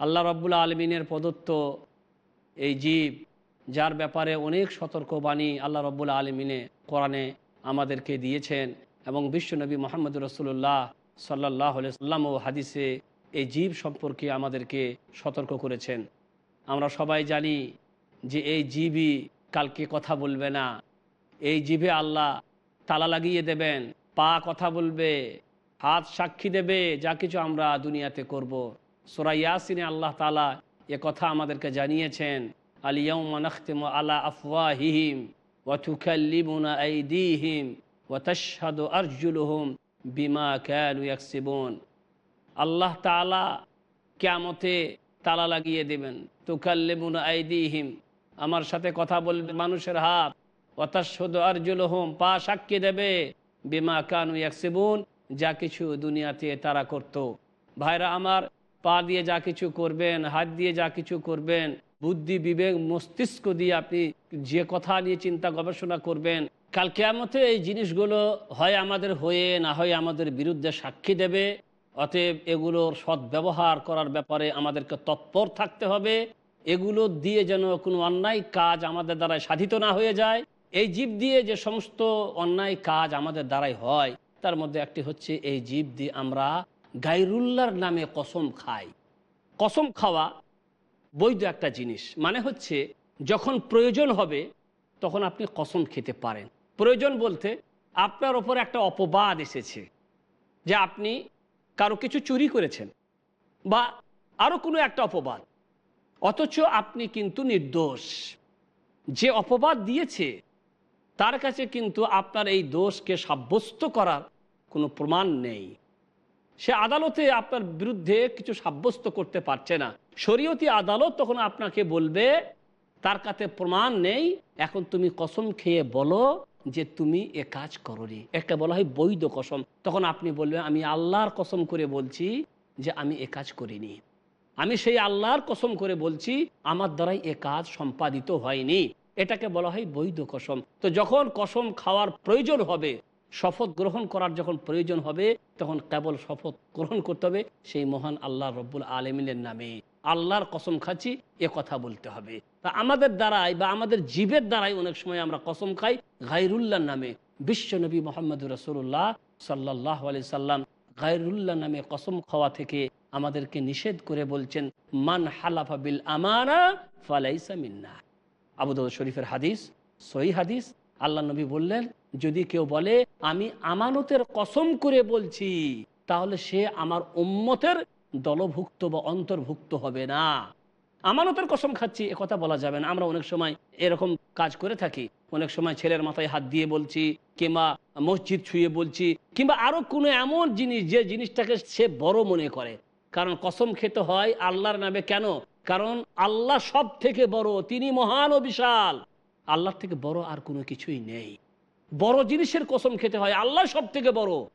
আল্লাহ রব্বুল্লা আলমিনের প্রদত্ত এই জীব, যার ব্যাপারে অনেক সতর্কবাণী আল্লাহ রব্বুল্লা আলমিনে কোরআনে আমাদেরকে দিয়েছেন এবং বিশ্বনবী মোহাম্মদ রসুল্লাহ সাল্লাহ সাল্লাম ও হাদিসে এই জীব সম্পর্কে আমাদেরকে সতর্ক করেছেন আমরা সবাই জানি যে এই জীবই কালকে কথা বলবে না এই জীবে আল্লাহ তালা লাগিয়ে দেবেন, পা কথা বলবে, হাত সাক্ষী দেবে, যা কিছু আমরা দুনিয়াতে করব। সোরা ইয়াসিনে আল্লাহ তালা এ কথা আমাদেরকে জানিয়েছেন আলিয়াউমানখতিম আলা আফওয়াহিহিম ওয়াতুকাল্লিমুনা আইদিহিম ওয়াতাশহাদু বিমা ক্যানু আল্লাহ তালা কেমতে তালা লাগিয়ে দেবেন, তুকাল্লিমুনা আইদিহিম, আমার সাথে কথা বলবে মানুষের হাত ওয়াতাশহাদু আরজুলুহুম, পা সাক্ষী দেবে, বিমা কানু ইয়াকসিবুন, যা কিছু দুনিয়াতে তারা করত। ভাইরা আমার পা দিয়ে যা কিছু করবেন, হাত দিয়ে যা কিছু করবেন, বুদ্ধি, বিবেক, মস্তিষ্ক দিয়ে আপনি যে কথা নিয়ে চিন্তা গবেষণা করবেন, কাল কেমতে এই জিনিসগুলো হয় আমাদের হয়ে, না হয় আমাদের বিরুদ্ধে সাক্ষী দেবে। অতএব এগুলোর সদ্ব্যবহার করার ব্যাপারে আমাদেরকে তৎপর থাকতে হবে। এগুলো দিয়ে যেন কোনো অন্যায় কাজ আমাদের দ্বারাই সাধিত না হয়ে যায়। এই জীব দিয়ে যে সমস্ত অন্যায় কাজ আমাদের দ্বারাই হয়, তার মধ্যে একটি হচ্ছে এই জীব দিয়ে আমরা গাইরুল্লার নামে কসম খাই। কসম খাওয়া বৈধ একটা জিনিস। মানে হচ্ছে, যখন প্রয়োজন হবে, তখন আপনি কসম খেতে পারেন। প্রয়োজন বলতে, আপনার ওপর একটা অপবাদ এসেছে যে আপনি কারও কিছু চুরি করেছেন বা আরও কোনো একটা অপবাদ। অথচ আপনি কিন্তু নির্দোষ। যে অপবাদ দিয়েছে, তার কাছে কিন্তু আপনার এই দোষকে সাব্যস্ত করার কোনো প্রমাণ নেই। সে আদালতে আপনার বিরুদ্ধে কিছু সাব্যস্ত করতে পারছে না। শরীয়তি আদালত তখন আপনাকে বলবে, তার কাছে প্রমাণ নেই, এখন তুমি কসম খেয়ে বলো যে তুমি এ কাজ করনি। একটা বলা হয় বৈধ কসম। তখন আপনি বলবেন, আমি আল্লাহর কসম করে বলছি যে আমি এ কাজ করিনি। আমি সেই আল্লাহর কসম করে বলছি, আমার দ্বারাই এ কাজ সম্পাদিত হয়নি। এটাকে বলা হয় বৈধ কসম। তো যখন কসম খাওয়ার প্রয়োজন হবে শপথ গ্রহণ করার যখন প্রয়োজন হবে, তখন কেবল শপথ গ্রহণ করতে হবে। সেই মহান আল্লাহ রব্বুল আলমিনের নামে আল্লাহর কসম খাচ্ছি, এ কথা বলতে হবে। তা আমাদের দ্বারাই বা আমাদের জীবের দ্বারাই অনেক সময় আমরা কসম খাই। গাইরুল্লাহ নামে বিশ্বনবী মোহাম্মদ রসুল্লাহ সাল্লাহ আলি সাল্লাম গাইরুল্লাহ নামে কসম খাওয়া থেকে আমাদেরকে নিষেধ করে বলছেন, মান হালাফা বিল আমানা ফালাইসা মিন্না। আবুদ শরীফের হাদিস, সহি হাদিস, আল্লাহ নবী বললেন যদি কেউ বলে, আমি আমানতের কসম করে বলছি, তাহলে সে আমার উম্মতের দলভুক্ত বা অন্তর্ভুক্ত হবে না। আমানতের কসম খাচ্ছি কথা বলা যাবে না। আমরা অনেক সময় এরকম কাজ করে থাকি। অনেক সময় ছেলের মাথায় হাত দিয়ে বলছি, কিংবা মসজিদ ছুঁয়ে বলছি, কিংবা আরও কোনো এমন জিনিস যে জিনিসটাকে সে বড় মনে করে। কারণ কসম খেতে হয় আল্লাহর নামে কেন? কারণ আল্লাহ সব থেকে বড়, তিনি মহান ও বিশাল। আল্লাহর থেকে বড় আর কোনো কিছুই নেই। বড় জিনিসের কসম খেতে হয়, আল্লাহ সব থেকে বড়।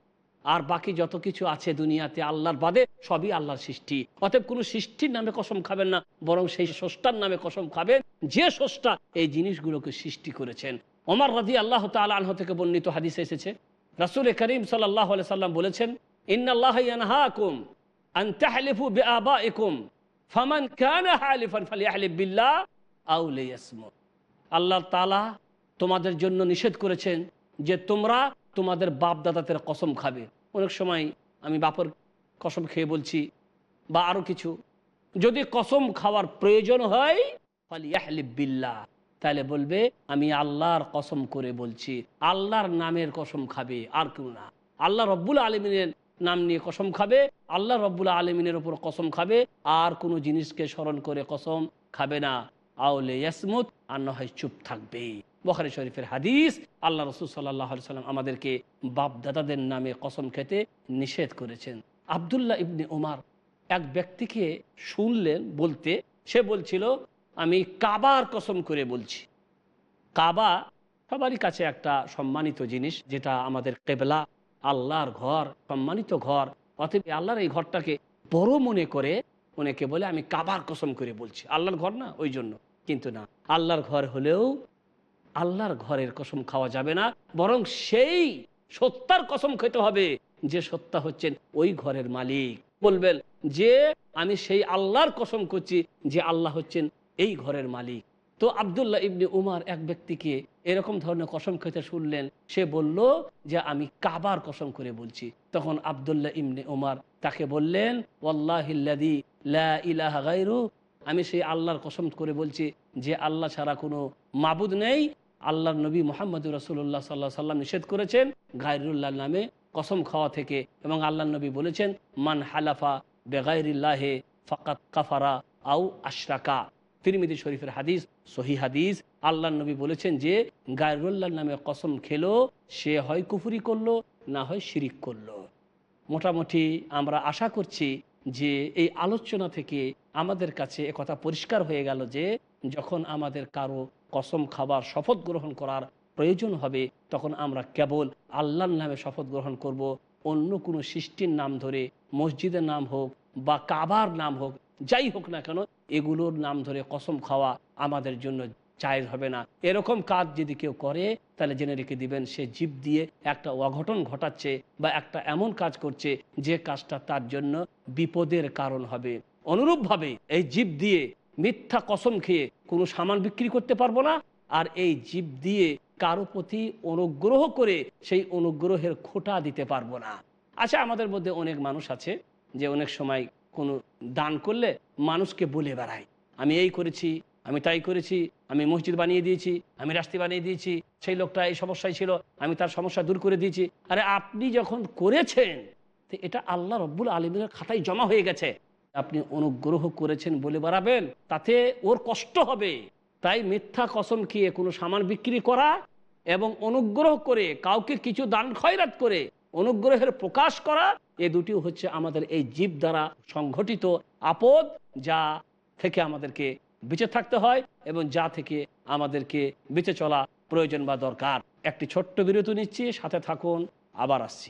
আর বাকি যত কিছু আছে দুনিয়াতে আল্লাহর বাদে সবই আল্লাহর সৃষ্টি। অতএব কোনো সৃষ্টির নামে কসম খাবেন না, বরং সেই স্রষ্টার নামে কসম খাবেন, যে স্রষ্টা এই জিনিসগুলোকে সৃষ্টি করেছেন। ওমর রাজি আল্লাহ তালহ থেকে বর্ণিত হাদিস এসেছে, রাসুল করিম সাল্লাহ সাল্লাম বলেছেন বিল্লাহ আল্লাহ তাআলা তোমাদের জন্য নিষেধ করেছেন যে তোমরা তোমাদের বাপ দাদাদের কসম খাবে। অনেক সময় আমি বাপর কসম খেয়ে বলছি, বা আরও কিছু, যদি কসম খাওয়ার প্রয়োজন হয় তাহলে বলবে, আমি আল্লাহর কসম করে বলছি, আল্লাহর নামের কসম খাবে, আর কেউ না। আল্লাহ রব্বুল আলমিনের নাম নিয়ে কসম খাবে, আল্লাহ রব্বুল আলমিনের ওপর কসম খাবে, আর কোনো জিনিসকে স্মরণ করে কসম খাবে না। আউলে ইয়াসমুত, আর না হয় চুপ থাকবে। বখারি শরীফের হাদিস, আল্লাহ রসুল সাল্লাহ সাল্লাম আমাদেরকে বাপ দাদাদের নামে কসম খেতে নিষেধ করেছেন। আবদুল্লাহ ইবনে উমার এক ব্যক্তিকে শুনলেন বলতে, সে বলছিল, আমি কাবার কসম করে বলছি। কাবা সবারই কাছে একটা সম্মানিত জিনিস, যেটা আমাদের কেবলা, আল্লাহর ঘর, সম্মানিত ঘর। অথবা আল্লাহর এই ঘরটাকে বড় মনে করে অনেকে বলে, আমি কাবার কসম করে বলছি। আল্লাহর ঘর না, ওই জন্য। কিন্তু না, আল্লাহর ঘর হলেও আল্লাহর ঘরের কসম খাওয়া যাবে না, বরং সেই সত্তার কসম খেতে হবে যে সত্তা হচ্ছেন ওই ঘরের মালিক। বলবেন, যে আমি সেই আল্লাহর কসম করছি যে আল্লাহ হচ্ছেন এই ঘরের মালিক। তো আবদুল্লাহ ইবনে উমার এক ব্যক্তিকে এরকম ধরনের কসম খেতে শুনলেন, সে বলল যে আমি কাবার কসম করে বলছি। তখন আবদুল্লাহ ইবনে উমার তাকে বললেন আমি সেই আল্লাহর কসম করে বলছি যে আল্লাহ ছাড়া কোনো মাবুদ নেই আল্লাহর নবী মোহাম্মদ রসুল্লাহ সাল্লাহ সাল্লাম নিষেধ করেছেন গায়রুল্লাহ নামে কসম খাওয়া থেকে এবং আল্লাহ নবী বলেছেন, মান হালাফা বেগাইরিল্লাহে ফাকাত কাফারা আউ আশরাকা। তিরমিদি শরীফের হাদিস সহি হাদিস আল্লাহ নবী বলেছেন যে গায়রুল্লাহ নামে কসম খেলো, সে হয় কুফুরি করল, না হয় শিরিক করল। মোটামুটি আমরা আশা করছি যে, এই আলোচনা থেকে আমাদের কাছে কথা পরিষ্কার হয়ে গেল যে, যখন আমাদের কারও কসম খাবার শপথ গ্রহণ করার প্রয়োজন হবে, তখন আমরা কেবল আল্লাহর নামে শপথ গ্রহণ করব। অন্য কোনো সৃষ্টির নাম ধরে, মসজিদের নাম হোক বা কাবার নাম হোক, যাই হোক না কেন, এগুলোর নাম ধরে কসম খাওয়া আমাদের জন্য চায়ের হবে না। এরকম কাজ যদি কেউ করে, তাহলে জেনে রেখে দিবেন, সে জীব দিয়ে একটা অঘটন ঘটাচ্ছে বা একটা এমন কাজ করছে, যে কাজটা তার জন্য বিপদের কারণ হবে। অনুরূপভাবে এই জীব দিয়ে মিথ্যা কসম খেয়ে কোনো সামান বিক্রি করতে পারব না। আর এই জীব দিয়ে কারও প্রতি অনুগ্রহ করে সেই অনুগ্রহের খোটা দিতে পারব না। আচ্ছা আমাদের মধ্যে অনেক মানুষ আছে যে অনেক সময় কোনো দান করলে মানুষকে বলে বেড়ায়। আমি এই করেছি, আমি তাই করেছি, আমি মসজিদ বানিয়ে দিয়েছি, আমি রাস্তা বানিয়ে দিয়েছি, সেই লোকটা এই সমস্যায় ছিল, আমি তার সমস্যা দূর করে দিয়েছি। আরে আপনি যখন করেছেন এটা আল্লাহ রব্বুল আলমিনের খাতায় জমা হয়ে গেছে। আপনি অনুগ্রহ করেছেন বলে বাড়াবেন, তাতে ওর কষ্ট হবে। তাই মিথ্যা কসম খেয়ে কোনো সামান বিক্রি করা এবং অনুগ্রহ করে কাউকে কিছু দান খয়রাত করে অনুগ্রহের প্রকাশ করা, এ দুটি হচ্ছে আমাদের এই জীব দ্বারা সংঘটিত আপদ যা থেকে আমাদেরকে বেঁচে থাকতে হয় এবং যা থেকে আমাদেরকে বেঁচে চলা প্রয়োজন বা দরকার। একটি ছোট্ট বিরতি নিচ্ছি, সাথে থাকুন, আবার আসছি।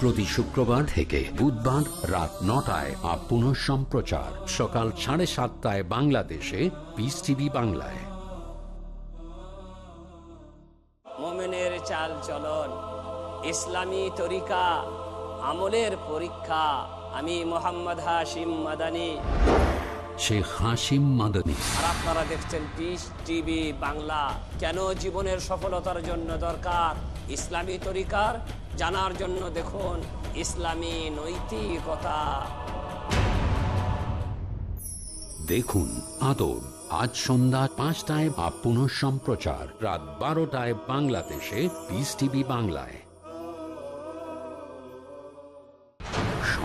প্রতি শুক্রবার থেকে বুধবার রাত নটায় আর পুনঃ সম্প্রচার। সকাল সাড়ে সাতটায় বাংলাদেশে পিস টিভি বাংলায়। মোমেনের চাল চলন ইসলামী তরিকা আমলের পরীক্ষা আমি মোহাম্মদ হাশিম মাদানি। শেখ হাসিম মাদানী। আর আপনারা দেখছেন পিস টিভি বাংলা। কেন জীবনের সফলতার জন্য দরকার ইসলামী তরিকার জানার জন্য দেখুন, ইসলামী নৈতিকতা। দেখুন আদর আজ সন্ধ্যা পাঁচটায় বা পুনঃ সম্প্রচার রাত বারোটায় বাংলাদেশে বিস টিভি বাংলায়।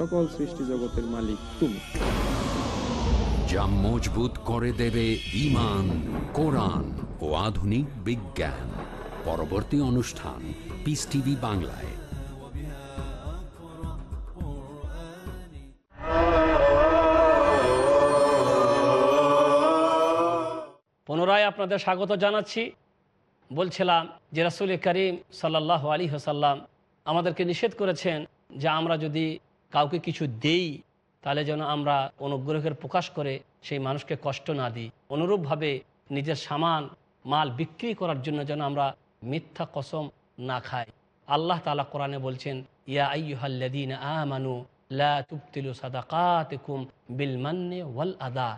সকল সৃষ্টি জগতের মালিক তুমি। যা মজবুত করে দেবে ইমান কোরআন ও আধুনিক বিজ্ঞান। পরবর্তী অনুষ্ঠান পিস টিভি বাংলায়। পুনরায় আপনাদের স্বাগত জানাচ্ছি। বলছিলাম যে রাসুল করিম সাল্লাহ আলী হাসাল্লাম আমাদেরকে নিষেধ করেছেন যে আমরা যদি কাউকে কিছু দেই, তাহলে যেন আমরা অনুগ্রহের প্রকাশ করে সেই মানুষকে কষ্ট না দিই। অনুরূপভাবে নিজের সামান, মাল বিক্রি করার জন্য যেন আমরা মিথ্যা কসম না খাই। আল্লাহ তালা কোরআনে বলছেন, ইয়া আইয়ুহাল্লাদিন আমানু লা তুবতিলু সাদাকাতিকুম বিল মান্নে ওয়াল আদা।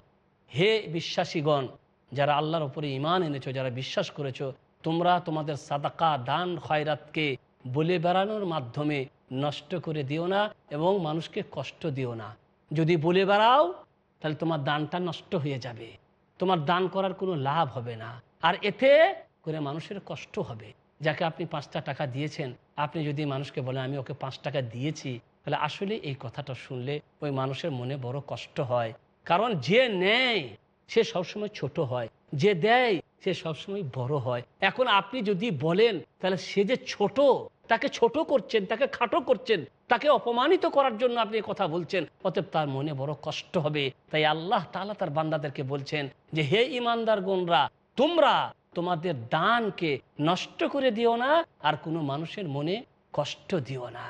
হে বিশ্বাসীগণ, যারা আল্লাহর ওপরে ইমান এনেছো, যারা বিশ্বাস করেছ, তোমরা তোমাদের সাদাকা, দান, খয়রাতকে বলে বেড়ানোর মাধ্যমে নষ্ট করে দিও না এবং মানুষকে কষ্ট দিও না। যদি বলে বেড়াও, তাহলে তোমার দানটা নষ্ট হয়ে যাবে। তোমার দান করার কোনো লাভ হবে না। আর এতে করে মানুষের কষ্ট হবে। যাকে আপনি পাঁচটা টাকা দিয়েছেন, আপনি যদি মানুষকে বলেন, আমি ওকে পাঁচ টাকা দিয়েছি, তাহলে আসলে এই কথাটা শুনলে ওই মানুষের মনে বড় কষ্ট হয়। কারণ যে নেয়, সে সবসময় ছোট হয়। যে দেয়, সে সবসময় বড় হয়। এখন আপনি যদি বলেন, তাহলে সে যে ছোট তাকে ছোট করছেন, তাকে খাটো করছেন, তাকে অপমানিত করার জন্য আপনি কথা বলছেন, অতএব তার মনে বড় কষ্ট হবে। তাই আল্লাহ তাআলা তার বান্দাদেরকে বলছেন যে, হে ইমানদার গুণরা, তোমরা তোমাদের দানকে নষ্ট করে দিও না আর কোনো মানুষের মনে কষ্ট দিও না।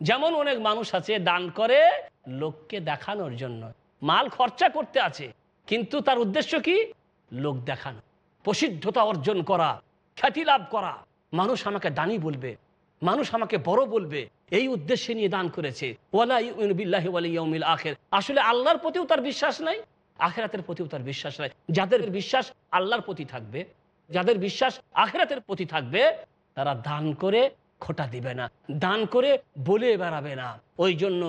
যেমন অনেক মানুষ আছে দান করে, লোককে দেখানোর জন্য। মাল খরচা করতে আছে কিন্তু তার উদ্দেশ্য কি? লোক দেখানো, প্রসিদ্ধতা অর্জন করা, খ্যাতি লাভ করা। মানুষ আমাকে দানি বলবে, মানুষ আমাকে বড় বলবে, এই উদ্দেশ্যে নিয়ে দান করেছে। আখির। আসলে আল্লাহর প্রতিও তার বিশ্বাস নাই, আখেরাতের প্রতিও তার বিশ্বাস নাই। যাদের বিশ্বাস আল্লাহর প্রতি থাকবে, যাদের বিশ্বাস আখেরাতের প্রতি থাকবে, তারা দান করে খোটা দিবে না, দান করে বলে বেড়াবে না। ওই জন্য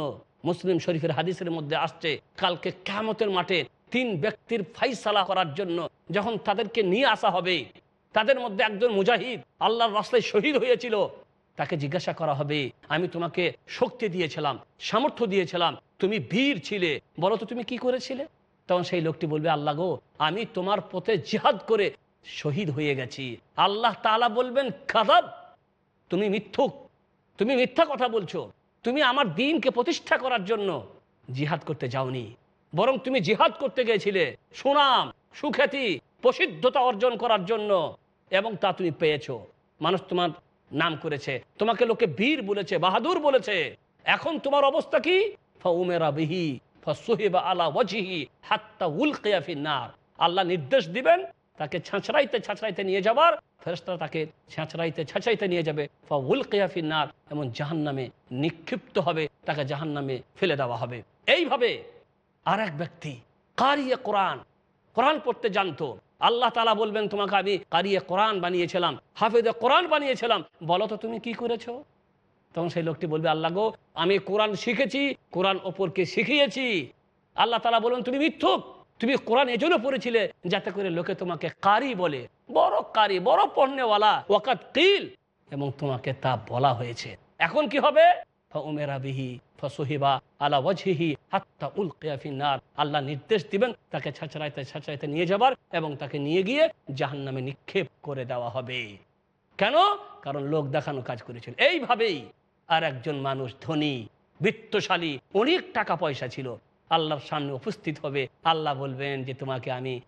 মুসলিম শরীফের হাদিসের মধ্যে আসছে, কালকে কেমতের মাঠে তিন ব্যক্তির ফাইসালা করার জন্য যখন তাদেরকে নিয়ে আসা হবে, তাদের মধ্যে একজন মুজাহিদ আল্লাহর রাস্তায় শহীদ হয়েছিল, তাকে জিজ্ঞাসা করা হবে, আমি তোমাকে শক্তি দিয়েছিলাম, সামর্থ্য দিয়েছিলাম, তুমি বীর ছিলে, বলো তো তুমি কি করেছিলে? তখন সেই লোকটি বলবে, আল্লাহ গো, আমি তোমার পথে জিহাদ করে শহীদ হয়ে গেছি। আল্লাহ তাআলা বলবেন, কাদাব, তুমি মিথ্যুক, তুমি মিথ্যা কথা বলছো, তুমি আমার দিনকে প্রতিষ্ঠা করার জন্য জিহাদ করতে যাওনি। বরং তুমি জিহাদ করতে গিয়েছিলে সুনাম, সুখ্যাতি, প্রসিদ্ধতা অর্জন করার জন্য, এবং তা তুমি পেয়েছ। মানুষ তোমার নাম করেছে, তোমাকে লোকে বীর বলেছে, বাহাদুর বলেছে। এখন তোমার অবস্থা কি? আল্লাহ নির্দেশ দিবেন, তাকে ছাঁচড়াইতে ছাঁচড়াইতে নিয়ে যাবার। ফেরেশতারা তাকে ছাঁচড়াইতে ছাঁচাইতে নিয়ে যাবে। ফা উলকিয়া ফিন্নার এমন জাহান্নামে নিক্ষিপ্ত হবে, তাকে জাহান্নামে ফেলে দেওয়া হবে। এইভাবে আর এক ব্যক্তি, কারিয়ে কোরআন। কোরআন পড়তে জানতো। আল্লাহ তালা বলবেন, তোমাকে আমি কারিয়ে কোরআন বানিয়েছিলাম, হাফেজে কোরআন বানিয়েছিলাম। বলো তো, তুমি কি করেছ? তখন সেই লোকটি বলবে, আল্লাহ গো, আমি কোরআন শিখেছি, কোরআন অপরকে শিখিয়েছি। আল্লাহ তালা বলবেন, তুমি মিথ্যুক, তুমি কোরআন এজন্য পড়েছিলে যাতে করে লোকে তোমাকে কারি বলে। বড় কারি, বড় পণ্যওয়ালা, ওয়াকাত কিল, এবং তোমাকে তা বলা হয়েছে। এখন কি হবে? উমেরা বিহি ফসহিবা আলা ওয়াজহিহি হাত্তা উল কেয়াফিনার আল্লাহ নির্দেশ দিবেন তাকে ছাঁচড়াইতে ছাঁচড়াইতে নিয়ে যাবার এবং তাকে নিয়ে গিয়ে জাহান্নামে নিক্ষেপ করে দেওয়া হবে। কেন? কারণ লোক দেখানো কাজ করেছিল। এইভাবেই আর একজন মানুষ ধনী, বৃত্তশালী, অনেক টাকা পয়সা ছিল। আল্লাহর সামনে উপস্থিত হবে। আল্লাহ বলবেন যে, তোমাকে আমি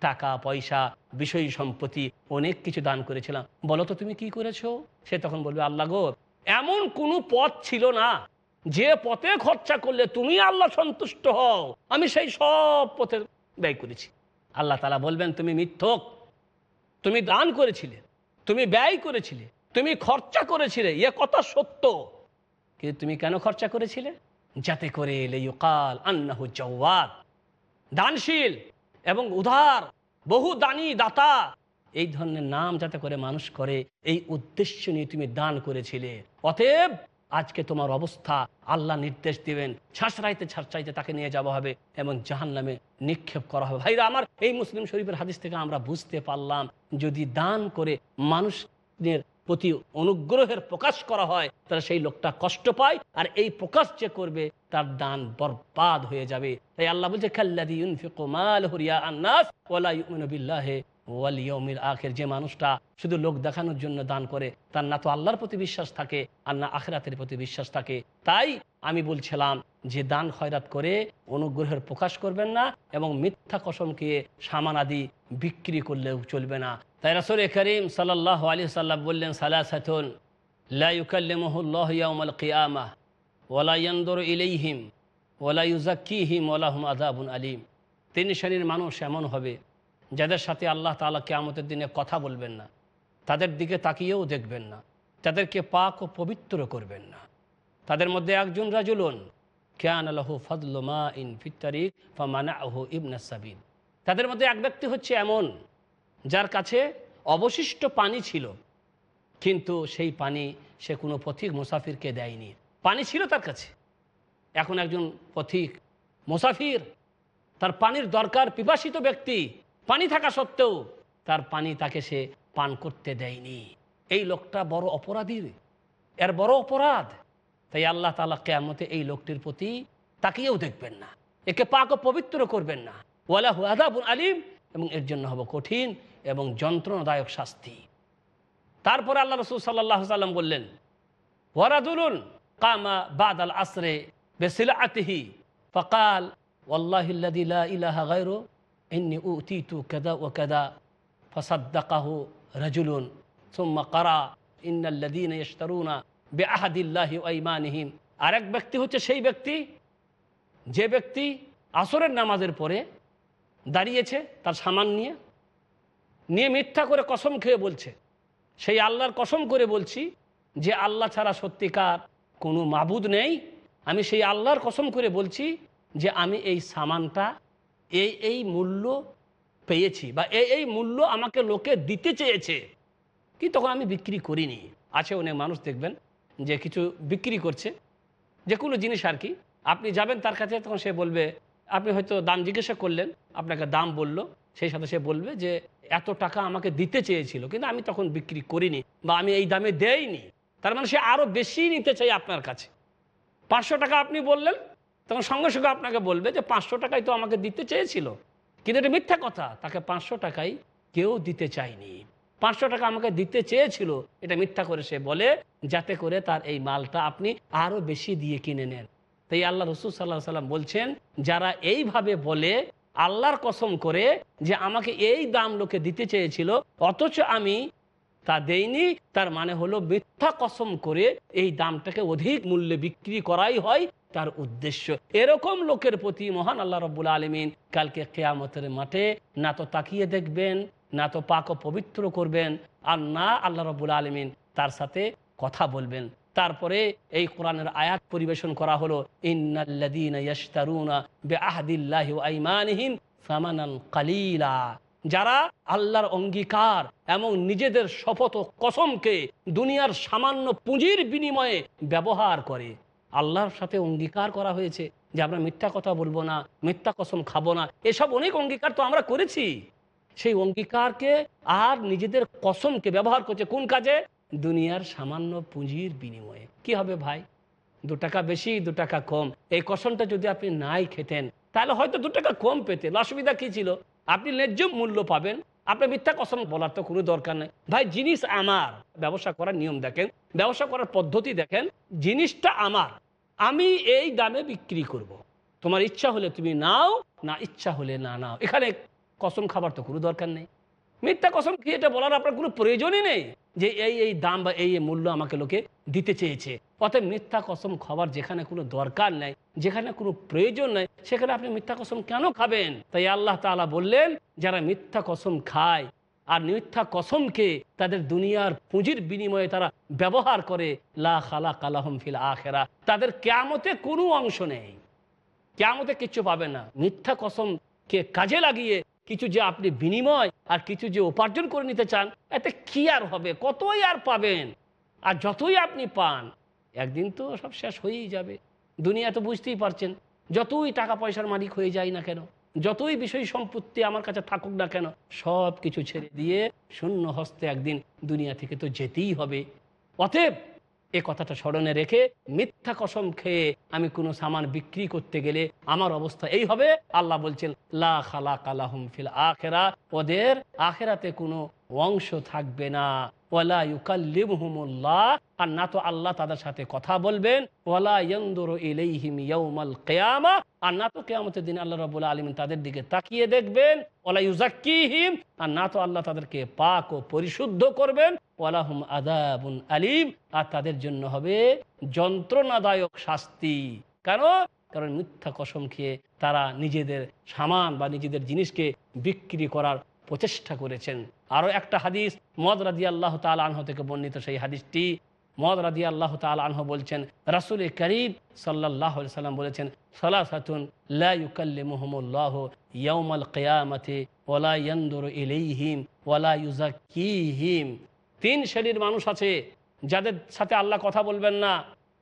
টাকা, পয়সা, বিষয় সম্পত্তি অনেক কিছু দান করেছিলাম। বলো তো তুমি কি করেছ? সে তখন বলবে, আল্লাহ গো, এমন কোনো পথ ছিল না যে পথে খরচা করলে তুমি আল্লাহ সন্তুষ্ট হও, আমি সেই সব পথে ব্যয় করেছি। আল্লাহ তালা বলবেন, তুমি মিথ্যক। তুমি দান করেছিলে, তুমি ব্যয় করেছিলে, তুমি খরচা করেছিলে, এ কথা সত্য। কিন্তু তুমি কেন খরচা করেছিলে? যাতে করে লেইকাল আন্নাহু জওয়াদ। দানশীল এবং উধার বহু দানি দাতা। এই ধরনের নাম যাতে করে মানুষ করে, এই উদ্দেশ্য নিয়ে তুমি দান করেছিলে। অতএব আজকে তোমার অবস্থা আল্লাহ নির্দেশ দিবেন। ছাঁচড়াইতে ছাঁচড়াইতে তাকে নিয়ে যাওয়া হবে এবং জাহান নামে নিক্ষেপ করা হবে। ভাইরা, আমার এই মুসলিম শরীফের হাদিস থেকে আমরা বুঝতে পারলাম, যদি দান করে মানুষের প্রতি অনুগ্রহের প্রকাশ করা হয়, তাহলে সেই লোকটা কষ্ট পায় আর এই প্রকাশ যে করবে, তার দান বরবাদ হয়ে যাবে। তাই আল্লাহ বলছে খাল্লাদি ইউনফিকু মালহু রিয়াআন নাস ওয়ালা ইউমিনু বিল্লাহি ওয়াল ইয়াউমিল আখির, যে মানুষটা শুধু লোক দেখানোর জন্য দান করে, তার না তো আল্লাহর প্রতি বিশ্বাস থাকে আর না আখেরাতের প্রতি বিশ্বাস থাকে। তাই আমি বলছিলাম যে দান খয়রাত করে অনুগ্রহের প্রকাশ করবেন না এবং মিথ্যা কসমকে সামান আদি বিক্রি করলেও চলবে না। তাই রাসুল করিম সাল্লাহ আলী সাল্লাম বললেন, সালাসাতুন লাইকাল্লিমহুল্লাহ ইয়াউমাল কিয়ামা ওলা ইয়ান্দর ইলাইহিম ওলা ইউজাক্কিহিম ওলাহুম আদাবুন আলিম। তিন শ্রেণির মানুষ এমন হবে যাদের সাথে আল্লাহ তাআলা কেয়ামতের দিনে কথা বলবেন না, তাদের দিকে তাকিয়েও দেখবেন না, তাদেরকে পাক ও পবিত্র করবেন না। তাদের মধ্যে একজন রাজুলন কেয়ান আলহু ফদলমা ইন ফিতারিক ফামানা তাদের মধ্যে এক ব্যক্তি হচ্ছে এমন, যার কাছে অবশিষ্ট পানি ছিল, কিন্তু সেই পানি সে কোনো পথিক মুসাফিরকে দেয়নি। পানি ছিল তার কাছে। এখন একজন পথিক মুসাফির, তার পানির দরকার পিপাসিত ব্যক্তি পানি থাকা সত্ত্বেও তার পানি তাকে সে পান করতে দেয়নি। এই লোকটা বড় অপরাধী এর বড় অপরাধ। তাই আল্লাহ তালা কেয়ামতে এই লোকটির প্রতি তাকিয়েও দেখবেন না। একে পাক পবিত্র করবেন না। ওয়ালা হুয়াদাবুল আলিম এবং এর জন্য হবে কঠিন এবং যন্ত্রণাদায়ক শাস্তি। তারপরে আল্লাহ রসুল সাল্লাহ সাল্লাম বললেন ওয়ারাদুলুন কামা বাদ আল আসরে বেসিল আতিহি ফকাল ওয়াল্লাহিল্লাদি লা ইলাহা গায়রু ইন্নি উতিতু কাদা ও কাদা ফসাদ্দাকাহু রাজুলুন সুম্মা কারা ইন্নাল্লাদিনা ইশতারুনা বেআহাদিল্লাহি ওয়াইমানিহিম আরেক ব্যক্তি হচ্ছে সেই ব্যক্তি, যে ব্যক্তি আসরের নামাজের পরে দাঁড়িয়েছে তার সামান নিয়ে নিয়ে মিথ্যা করে কসম খেয়ে বলছে। সেই আল্লাহর কসম করে বলছি যে আল্লাহ ছাড়া সত্যিকার কোনো মাবুদ নেই। আমি সেই আল্লাহর কসম করে বলছি যে আমি এই সামানটা এই এই মূল্য পেয়েছি বা এই এই মূল্য আমাকে লোকে দিতে চেয়েছে। কি তখন আমি বিক্রি করিনি। আছে অনেক মানুষ দেখবেন যে কিছু বিক্রি করছে। যে কোনো জিনিস আর কি। আপনি যাবেন তার কাছে তখন সে বলবে, আপনি হয়তো দাম জিজ্ঞাসা করলেন, আপনাকে দাম বলল, সেই সাথে সে বলবে যে এত টাকা আমাকে দিতে চেয়েছিল, কিন্তু আমি তখন বিক্রি করিনি বা আমি এই দামে দেয়নি তার মানে সে আরও বেশি নিতে চাই আপনার কাছে। পাঁচশো টাকা আপনি বললেন তখন সঙ্গে সঙ্গে আপনাকে বলবে যে পাঁচশো টাকাই তো আমাকে দিতে চেয়েছিল। কিন্তু এটা মিথ্যা কথা। তাকে পাঁচশো টাকাই কেউ দিতে চায়নি। পাঁচশো টাকা আমাকে দিতে চেয়েছিল, এটা মিথ্যা করে সে বলে, যাতে করে তার এই মালটা আপনি আরও বেশি দিয়ে কিনে নেন। তাই আল্লাহ রসুল সাল্লাহ সাল্লাম বলছেন, যারা এইভাবে বলে আল্লাহর কসম করে যে আমাকে এই দাম লোকে দিতে চেয়েছিল, অথচ আমি তা দেইনি তার মানে হলো মিথ্যা কসম করে এই দামটাকে অধিক মূল্যে বিক্রি করাই হয় তার উদ্দেশ্য। এরকম লোকের প্রতি মহান আল্লাহ রব্বুল আলমিন কালকে কেয়ামতের মাঠে না তো তাকিয়ে দেখবেন, না তো পাক পবিত্র করবেন, আর না আল্লাহ রব্বুল আলমিন তার সাথে কথা বলবেন। তারপরে এই কোরআনের আয়াত পরিবেশন করা হলো কালিলা। যারা আল্লাহর অঙ্গীকার এবং নিজেদের শপথ ও কসমকে দুনিয়ার সামান্য পুঁজির বিনিময়ে ব্যবহার করে। আল্লাহর সাথে অঙ্গীকার করা হয়েছে যে আমরা মিথ্যা কথা বলব না, মিথ্যা কসম খাব না, এসব অনেক অঙ্গীকার তো আমরা করেছি। সেই অঙ্গীকারকে আর নিজেদের কসমকে ব্যবহার করছে কোন কাজে? দুনিয়ার সামান্য পুঁজির বিনিময়ে। কি হবে ভাই? দু টাকা বেশি, দু টাকা কম। এই কসমটা যদি আপনি নাই খেতেন, তাহলে হয়তো দু টাকা কম পেতেন। অসুবিধা কি ছিল? আপনি ন্যায্য মূল্য পাবেন। আপনার মিথ্যা কসম বলার তো কোনো দরকার নেই। ভাই, জিনিস আমার। ব্যবসা করার নিয়ম দেখেন, ব্যবসা করার পদ্ধতি দেখেন, জিনিসটা আমার। আমি এই দামে বিক্রি করব। তোমার ইচ্ছা হলে তুমি নাও, না ইচ্ছা হলে না নাও। এখানে কসম খাবার তো কোনো দরকার নেই। মিথ্যা কসম কি এটা বলার আপনার কোনো প্রয়োজনই নেই? যে এই এই দাম বা এই মূল্য আমাকে লোকে দিতে চেয়েছে। অতএব মিথ্যা কসম খাবার যেখানে কোনো দরকার নেই, যেখানে কোনো প্রয়োজন নেই, সেখানে আপনি মিথ্যা কসম কেন খাবেন? তাই আল্লাহ তাআলা বললেন, যারা মিথ্যা কসম খায় আর মিথ্যা কসমকে তাদের দুনিয়ার পুঁজির বিনিময়ে তারা ব্যবহার করে, লা খালা কালাহম ফিল আখেরা, তাদের কেয়ামতে কোনো অংশ নেই। কেয়ামতে কিচ্ছু পাবে না। মিথ্যা কসমকে কাজে লাগিয়ে কিছু যে আপনি বিনিময় আর কিছু যে উপার্জন করে নিতে চান, এতে কি আর হবে? কতই আর পাবেন? আর যতই আপনি পান, একদিন তো সব শেষ হয়েই যাবে। দুনিয়া তো বুঝতেই পারছেন, যতই টাকা পয়সার মালিক হয়ে যায় না কেন, যতই বিষয় সম্পত্তি আমার কাছে থাকুক না কেন সব কিছু ছেড়ে দিয়ে শূন্য হস্তে একদিন দুনিয়া থেকে তো যেতেই হবে। অতএব এ কথাটা স্মরণে রেখে মিথ্যা কসম খেয়ে আমি কোনো সামান বিক্রি করতে গেলে আমার অবস্থা এই হবে। আল্লাহ বলছেন, লা খালা কালাহম ফিল আখেরা ওদের আখেরাতে কোনো অংশ থাকবে না। ওয়ালা ইউকাল্লিমহুমুল্লাহ আর না তো আল্লাহ তাদের সাথে কথা বলবেন। ওয়ালা ইয়ানদুরু ইলাইহিম ইয়াউমাল কিয়ামা আর না তো কিয়ামতের দিন আল্লাহ রাব্বুল আলামিন তাদের দিকে তাকিয়ে দেখবেন। ওয়ালা ইউজাক্কিহিম আর না তো আল্লাহ তাদেরকে পাক ও পরিশুদ্ধ করবেন। ওয়ালাহুম আদাবুন আলিম, আর তাদের জন্য হবে যন্ত্রণাদায়ক শাস্তি। কেন? কারণ মিথ্যা কসম খেয়ে তারা নিজেদের সামান বা নিজেদের জিনিসকে বিক্রি করার প্রচেষ্টা করেছেন। আরও একটা হাদিস, মদ রাদি আল্লাহ তাল আনহ থেকে বর্ণিত সেই হাদিসটি মদ রাদি আল্লাহ তাল আনহ বলছেন, রাসুল করিব সাল্লাহ সাল্লাম বলেছেন, সালাসাতুন লাউকাল্লি মুহম্মল্লাহ ইয়ৌমাল কেয়ামতে ওলা ইন্দুর ইলেইহিম ওলা ইউজাকিহিম তিন শ্রেণির মানুষ আছে, যাদের সাথে আল্লাহ কথা বলবেন না,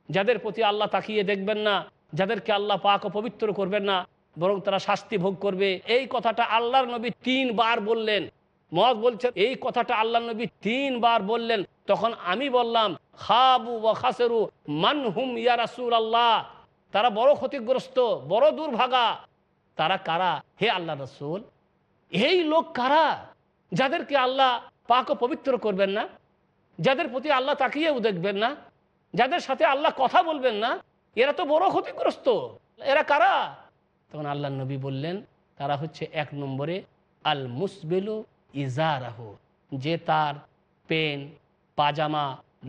যাদের প্রতি আল্লাহ তাকিয়ে দেখবেন না, যাদেরকে আল্লাহ পাক পবিত্র করবেন না, বরং তারা শাস্তি ভোগ করবে। এই কথাটা আল্লাহর নবী তিনবার বললেন। মদ বলছেন এই কথাটা আল্লাহ নবী তিনবার বললেন। তখন আমি বললাম, খাবু ও খাসেরু মানহুম ইয়া রাসুল আল্লাহ তারা বড় ক্ষতিগ্রস্ত, বড় দুর্ভাগা। তারা কারা? হে আল্লাহ রসুল, এই লোক কারা? যাদেরকে আল্লাহ পাক পবিত্র করবেন না, যাদের প্রতি আল্লাহ তাকিয়েও দেখবেন না, যাদের সাথে আল্লাহ কথা বলবেন না, এরা তো বড় ক্ষতিগ্রস্ত। এরা কারা? তখন আল্লাহ নবী বললেন, তারা হচ্ছে এক নম্বরে আল মুসবেলু ইজারাহ যে তার পেন, পাজামা,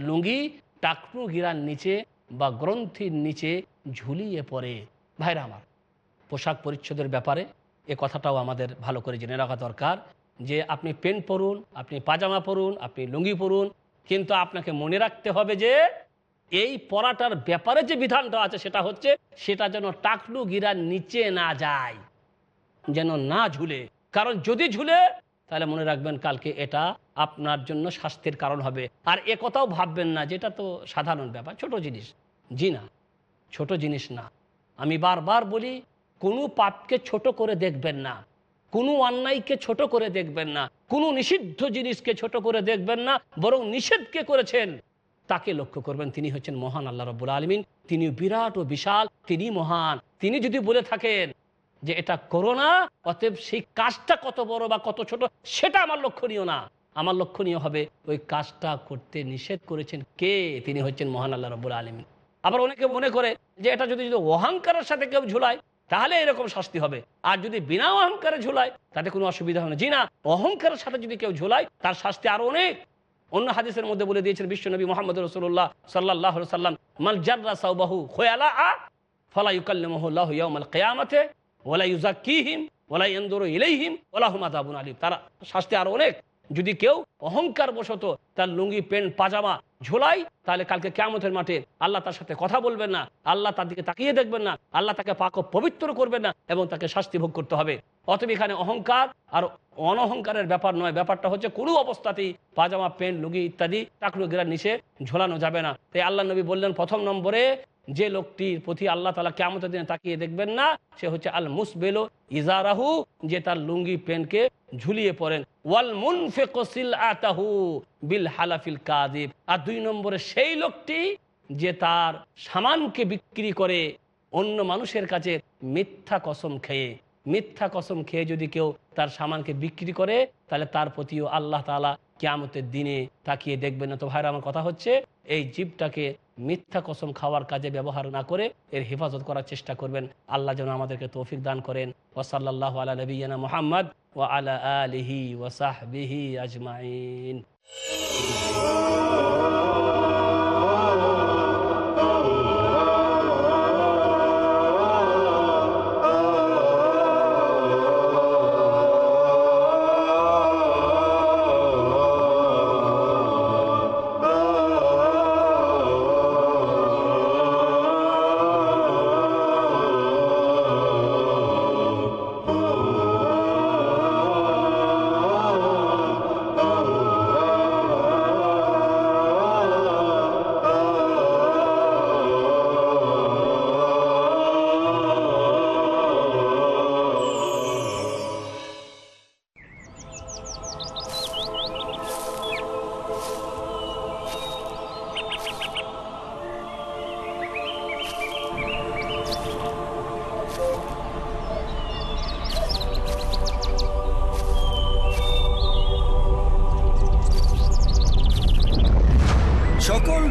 লুঙ্গি টাকটু গিরার নিচে বা গ্রন্থির নিচে ঝুলিয়ে পড়ে। ভাইরা আমার, পোশাক পরিচ্ছদের ব্যাপারে এ কথাটাও আমাদের ভালো করে জেনে রাখা দরকার যে আপনি পেন পরুন, আপনি পাজামা পরুন, আপনি লুঙ্গি পরুন, কিন্তু আপনাকে মনে রাখতে হবে যে এই পড়াটার ব্যাপারে যে বিধানটা আছে সেটা হচ্ছে সেটা যেন টাকলু গিরার নিচে না যায়, যেন না ঝুলে। কারণ যদি ঝুলে তাহলে মনে রাখবেন কালকে এটা আপনার জন্য স্বাস্থ্যের কারণ হবে। আর এ কথাও ভাববেন না, যেটা তো সাধারণ ব্যাপার, ছোট জিনিস। জি না, ছোট জিনিস না। আমি বারবার বলি, কোনো পাপকে ছোট করে দেখবেন না। কোনো অন্যায়কে ছোট করে দেখবেন না। কোনো নিষিদ্ধ জিনিসকে ছোট করে দেখবেন না, বরং নিষেধকে করেছেন। তাকে লক্ষ্য করবেন, তিনি হচ্ছেন মহান আল্লাহ রব্বুল আলমিন। তিনি বিরাট ও বিশাল তিনি মহান। তিনি যদি বলে থাকেন যে এটা করোনা অতএব সেই কাজটা কত বড় বা কত ছোট, সেটা আমার লক্ষণীয় না। আমার লক্ষণীয় হবে, ওই কাজটা করতে নিষেধ করেছেন কে? তিনি হচ্ছেন মহান আল্লাহ রব্বুল আলমিন। আবার অনেকে মনে করে যে এটা যদি যদি অহংকারের সাথে কেউ ঝুলায়, তাহলে এরকম শাস্তি হবে। আর যদি বিনা অহংকারে ঝুলায়, তাতে কোনো অসুবিধা হবে না। জি না, অহংকারের সাথে যদি কেউ ঝুলায়, তার শাস্তি আরও অনেক। অন্য হাদিসের মধ্যে বলে দিয়েছেন বিশ্বনবী মোহাম্মদ রসুল্লাহ সাল্লাহ সাল্লাম মাল জার্রা সাউবাহু খোয়ালা আ ফলা ইউকাল্লাহ ইয়াউমাল কেয়ামতে। হুমাদাবুন আলিম। তারা শাস্তি অনেক। যদি কেউ অহংকার বশত তার লুঙ্গি, প্যান্ট, পাজামা ঝোলাই, তাহলে কালকে কেমতের মাঠে আল্লাহ তার সাথে কথা বলবেন না। আল্লাহ তার দিকে তাকিয়ে দেখবেন না। আল্লাহ তাকে পাক পবিত্র করবেন না এবং তাকে শাস্তি ভোগ করতে হবে। অতএব এখানে অহংকার আর অনহংকারের ব্যাপার নয়। ব্যাপারটা হচ্ছে কোনো অবস্থাতেই পাজামা, প্যান্ট, লুঙ্গি ইত্যাদি টাকলু নিচে ঝোলানো যাবে না। তাই আল্লাহ নবী বললেন প্রথম নম্বরে যে লোকটির প্রতি আল্লাহ তালা কেমতের দিনে তাকিয়ে দেখবেন না, সে হচ্ছে আল মুসবেলো ইজারাহু, যে তার লুঙ্গি, প্যান্টকে ঝুলিয়ে পড়েন ওয়াল মুনফিকসিল আতাহু বিল হালাফিল কাদিব আর দুই নম্বরে সেই লোকটি যে তার সামানকে বিক্রি করে অন্য মানুষের কাছে মিথ্যা কসম খেয়ে, মিথ্যা কসম খেয়ে যদি কেউ তার সামানকে বিক্রি করে, তাহলে তার প্রতিও আল্লাহ তালা কেয়ামতের দিনে তাকিয়ে দেখবেন না। তো ভাইরা, আমার কথা হচ্ছে, এই জীবটাকে মিথ্যা কসম খাওয়ার কাজে ব্যবহার না করে এর হেফাজত করার চেষ্টা করবেন। আল্লাহ যেন আমাদেরকে তৌফিক দান করেন। ওসাল্লাহ আলা নবীনা মোহাম্মদ ও আলা আলিহি ওসাহবিহি আজমাইন।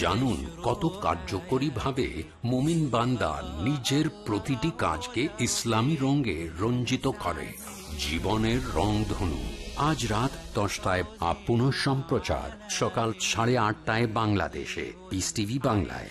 জানুন কত কার্যকরী ভাবে মুমিন বান্দা নিজের প্রতিটি কাজকে ইসলামী রঙে রঞ্জিত করে। জীবনের রং ধনু। আজ রাত দশটায় আপন সম্প্রচার সকাল সাড়ে আটটায় বাংলাদেশে। পিস টিভি বাংলায়।